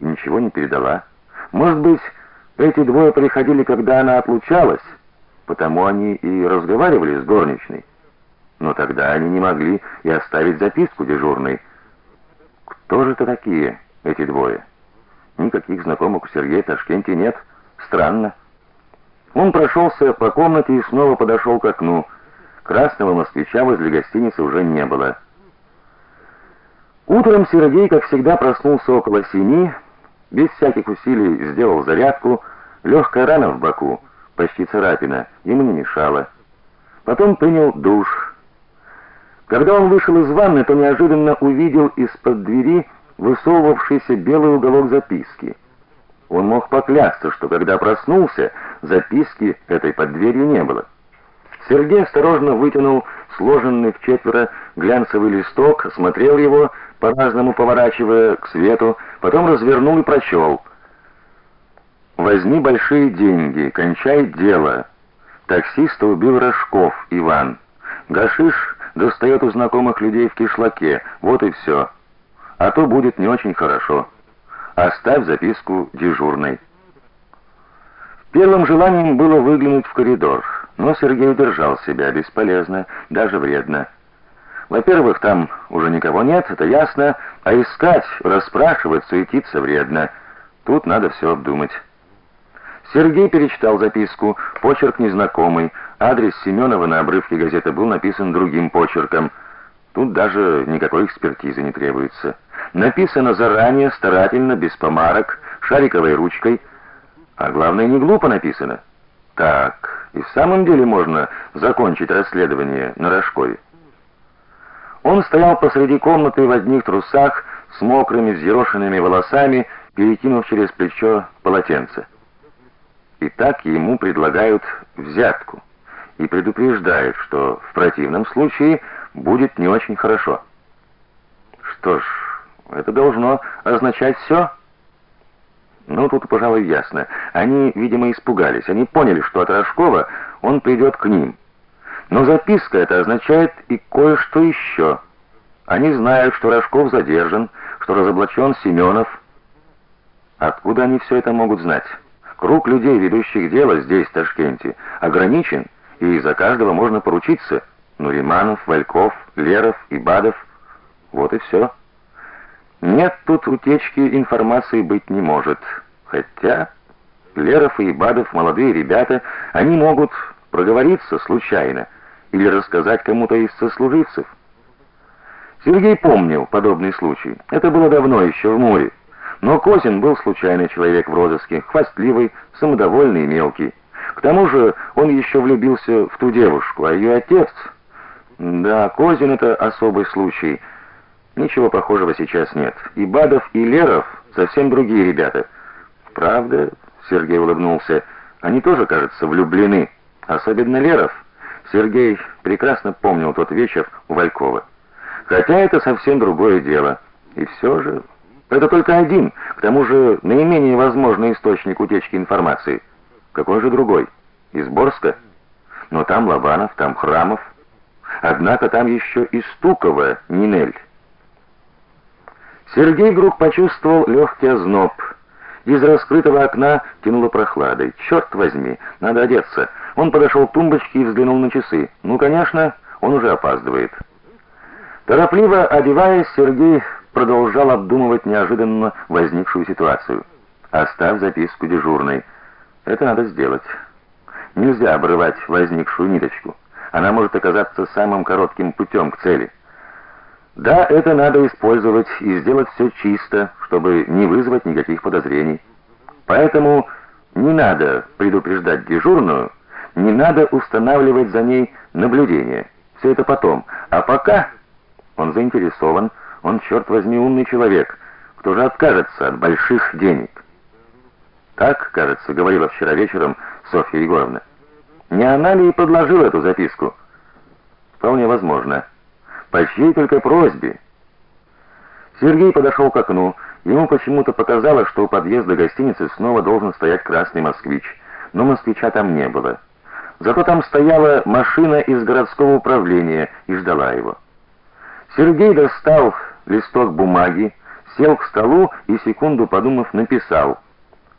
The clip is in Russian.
ничего не передала. Может быть, эти двое приходили, когда она отлучалась, потому они и разговаривали с горничной. Но тогда они не могли и оставить записку дежурной. Кто же это такие, эти двое? Никаких знакомых у Сергея в Ташкенте нет. Странно. Он прошелся по комнате и снова подошел к окну. Красного москвича возле гостиницы уже не было. Утром Сергей, как всегда, проснулся около семи, без всяких усилий сделал зарядку, легкая рана в боку, почти царапина, ему не мешала. Потом принял душ. Когда он вышел из ванны, то неожиданно увидел из-под двери высовывавшийся белый уголок записки. Он мог поклясться, что когда проснулся, записки этой под дверью не было. Сергей осторожно вытянул сложенный в четверо глянцевый листок, смотрел его, по-разному поворачивая к свету, потом развернул и прочел. Возьми большие деньги, кончай дело. Таксиста убил Рожков Иван. Гашиш достает у знакомых людей в кишлаке. Вот и все. А то будет не очень хорошо. Оставь записку дежурной. Первым желанием было выглянуть в коридор. Но Сергей удержал себя бесполезно, даже вредно. Во-первых, там уже никого нет, это ясно, а искать, расспрашивать, суетиться вредно. Тут надо все обдумать. Сергей перечитал записку, почерк незнакомый, адрес Семенова на обрывке газеты был написан другим почерком. Тут даже никакой экспертизы не требуется. Написано заранее, старательно, без помарок, шариковой ручкой, а главное, не глупо написано. Так, и в самом деле можно закончить расследование на Рожкове. Он стоял посреди комнаты в одних трусах, с мокрыми, взъерошенными волосами, перекинув через плечо полотенце. И так ему предлагают взятку и предупреждают, что в противном случае будет не очень хорошо. Что ж, это должно означать все. Ну, тут, пожалуй, ясно. Они, видимо, испугались. Они поняли, что от Рожкова он придет к ним. Но записка это означает и кое-что еще. Они знают, что Рожков задержан, что разоблачен Семенов. Откуда они все это могут знать? Круг людей, ведущих дело здесь, в Ташкенте, ограничен, и за каждого можно поручиться. Нуриманов, Вальков, Леров, Ибадов. Вот и все. Нет, тут утечки информации быть не может. Хотя Леров и Ибадов молодые ребята, они могут проговориться случайно или рассказать кому-то из сослуживцев. Сергей помнил подобный случай. Это было давно, еще в море. Но Козин был случайный человек в розыске, хвастливый, самодовольный и мелкий. К тому же он еще влюбился в ту девушку, а ее отец... Да, Козин это особый случай — Ничего похожего сейчас нет. И Бадов, и Леров совсем другие ребята. Правда, Сергей улыбнулся. Они тоже, кажется, влюблены, особенно Леров. Сергей прекрасно помнил тот вечер у Валькова. Хотя это совсем другое дело. И все же это только один, к тому же наименее возможный источник утечки информации. Какой же другой? Из Борска? Но там Лобанов, там Храмов. Однако там еще и Стукова, Нинель. Сергей вдруг почувствовал легкий озноб. Из раскрытого окна тянуло прохладой. Черт возьми, надо одеться. Он подошел к тумбочке и взглянул на часы. Ну, конечно, он уже опаздывает. Торопливо одеваясь, Сергей продолжал обдумывать неожиданно возникшую ситуацию. Оставь записку дежурной. Это надо сделать. Нельзя обрывать возникшую ниточку. Она может оказаться самым коротким путем к цели. Да, это надо использовать и сделать все чисто, чтобы не вызвать никаких подозрений. Поэтому не надо предупреждать дежурную, не надо устанавливать за ней наблюдение. Все это потом. А пока он заинтересован, он черт возьми умный человек. Кто же откажется от больших денег? Так, кажется, говорила вчера вечером Софья Егоровна. Не она ли и подложила эту записку? Вполне возможно. По чьей только просьбе? Сергей подошел к окну. Ему почему-то показалось, что у подъезда гостиницы снова должен стоять красный москвич, но москвича там не было. Зато там стояла машина из городского управления и ждала его. Сергей достал листок бумаги, сел к столу и, секунду подумав, написал —